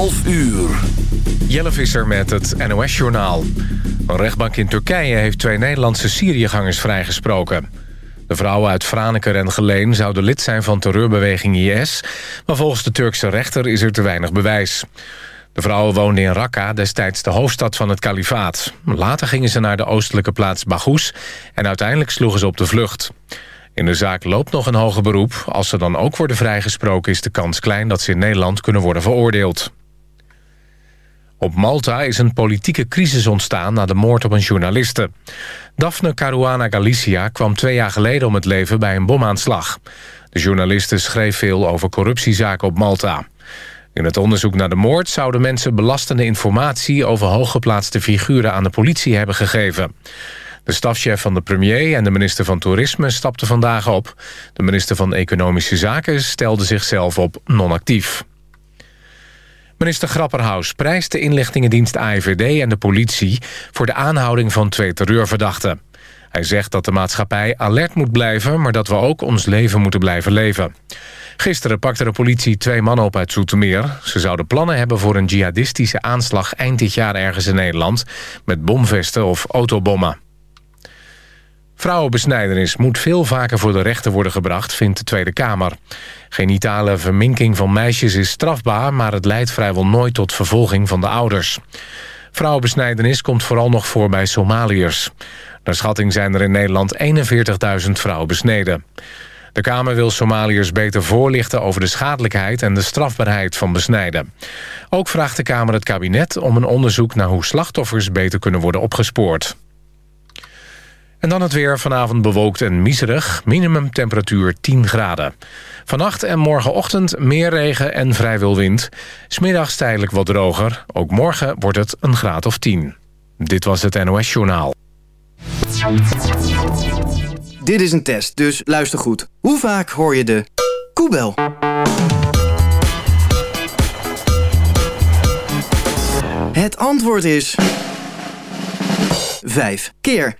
11 uur. Jelle Visser met het NOS-journaal. Een rechtbank in Turkije heeft twee Nederlandse Syriëgangers vrijgesproken. De vrouwen uit Franeker en Geleen zouden lid zijn van terreurbeweging IS... maar volgens de Turkse rechter is er te weinig bewijs. De vrouwen woonden in Raqqa, destijds de hoofdstad van het kalifaat. Later gingen ze naar de oostelijke plaats Baghouz... en uiteindelijk sloegen ze op de vlucht. In de zaak loopt nog een hoger beroep. Als ze dan ook worden vrijgesproken is de kans klein... dat ze in Nederland kunnen worden veroordeeld. Op Malta is een politieke crisis ontstaan na de moord op een journaliste. Daphne Caruana Galicia kwam twee jaar geleden om het leven bij een bomaanslag. De journaliste schreef veel over corruptiezaken op Malta. In het onderzoek naar de moord zouden mensen belastende informatie... over hooggeplaatste figuren aan de politie hebben gegeven. De stafchef van de premier en de minister van Toerisme stapten vandaag op. De minister van Economische Zaken stelde zichzelf op non-actief. Minister Grapperhaus prijst de inlichtingendienst AIVD en de politie... voor de aanhouding van twee terreurverdachten. Hij zegt dat de maatschappij alert moet blijven... maar dat we ook ons leven moeten blijven leven. Gisteren pakte de politie twee mannen op uit Zoetermeer. Ze zouden plannen hebben voor een jihadistische aanslag... eind dit jaar ergens in Nederland... met bomvesten of autobommen. Vrouwenbesnijdenis moet veel vaker voor de rechter worden gebracht, vindt de Tweede Kamer. Genitale verminking van meisjes is strafbaar, maar het leidt vrijwel nooit tot vervolging van de ouders. Vrouwenbesnijdenis komt vooral nog voor bij Somaliërs. Naar schatting zijn er in Nederland 41.000 vrouwen besneden. De Kamer wil Somaliërs beter voorlichten over de schadelijkheid en de strafbaarheid van besnijden. Ook vraagt de Kamer het kabinet om een onderzoek naar hoe slachtoffers beter kunnen worden opgespoord. En dan het weer. Vanavond bewolkt en miserig. Minimumtemperatuur 10 graden. Vannacht en morgenochtend meer regen en vrij veel wind. Smiddags tijdelijk wat droger. Ook morgen wordt het een graad of 10. Dit was het NOS Journaal. Dit is een test, dus luister goed. Hoe vaak hoor je de koebel? Het antwoord is... 5 keer.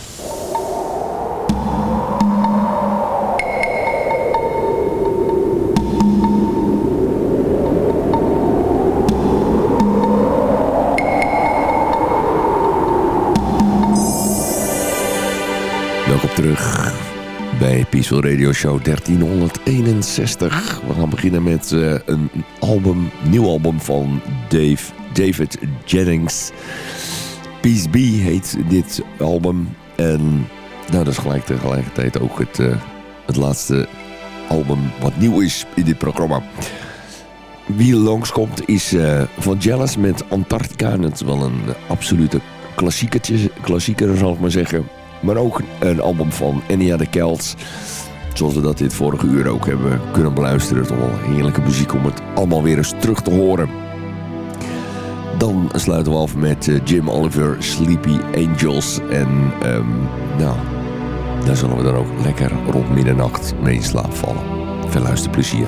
Terug bij Peaceful Radio Show 1361. We gaan beginnen met uh, een album, nieuw album van Dave, David Jennings. Peace Be heet dit album. En nou, dat is gelijk tegelijkertijd ook het, uh, het laatste album wat nieuw is in dit programma. Wie langskomt is uh, Van Jealous met Antarctica. Het is wel een absolute klassiekertje, klassieker zal ik maar zeggen. Maar ook een album van Enya de Kelts. Zoals we dat dit vorige uur ook hebben kunnen beluisteren. Toch wel heerlijke muziek om het allemaal weer eens terug te horen. Dan sluiten we af met eh, Jim Oliver, Sleepy Angels. En um, nou, daar zullen we dan ook lekker rond middernacht mee in slaap vallen. Veel luisterplezier.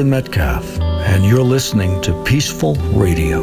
Byron Metcalf, and you're listening to Peaceful Radio.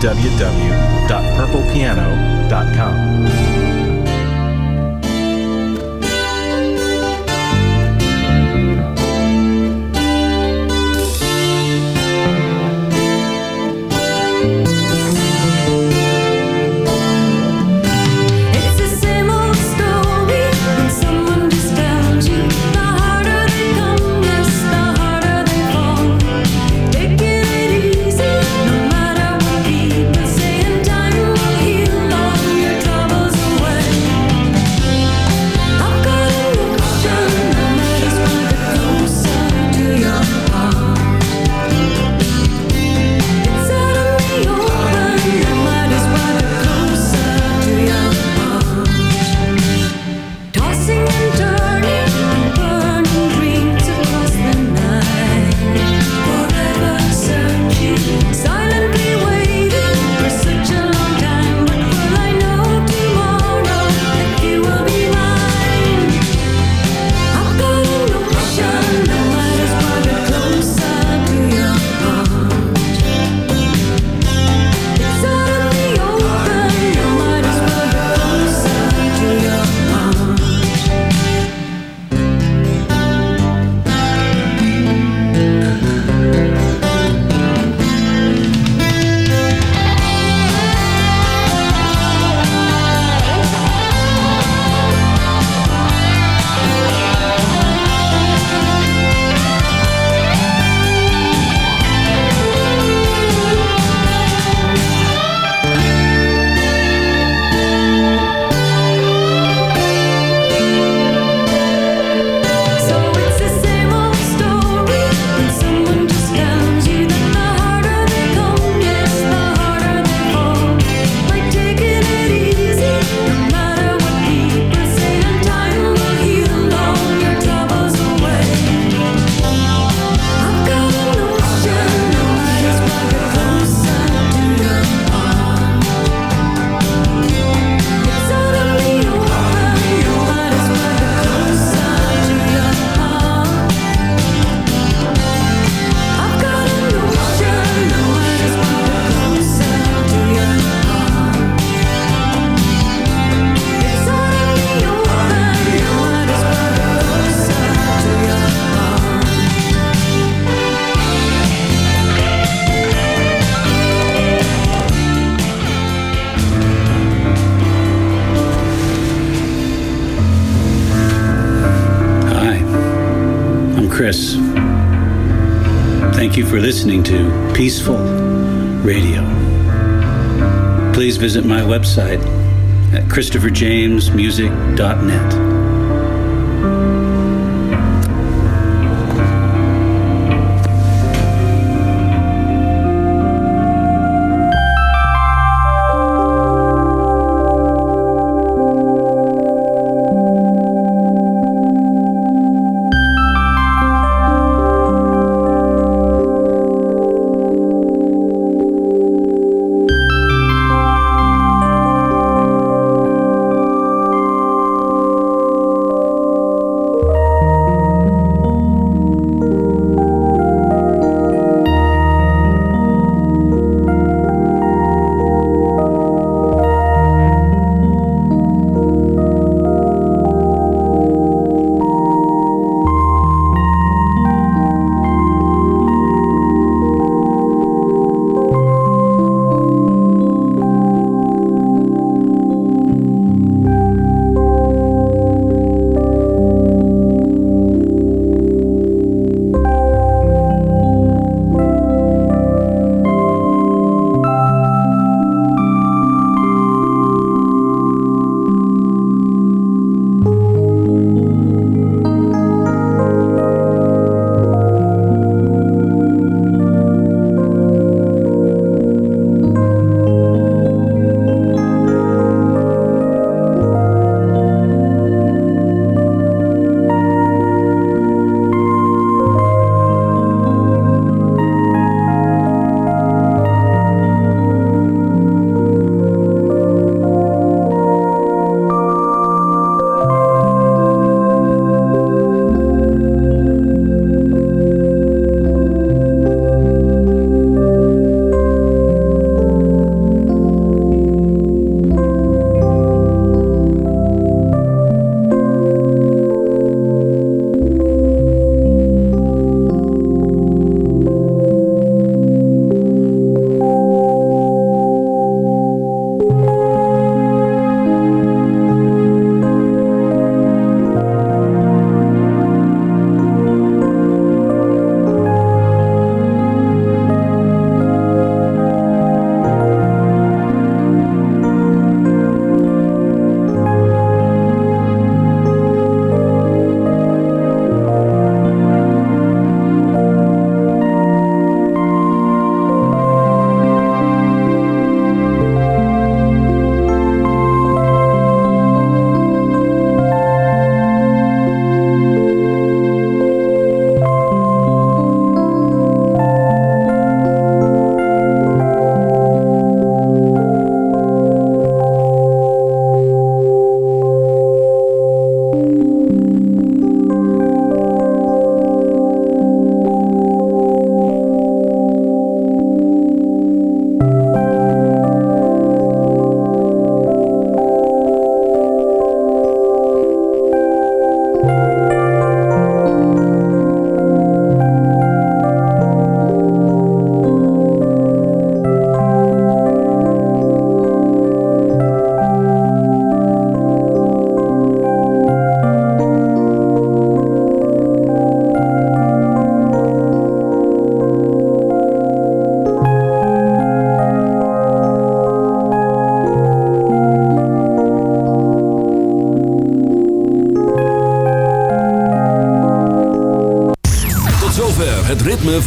www. Peaceful Radio. Please visit my website at christopherjamesmusic.net.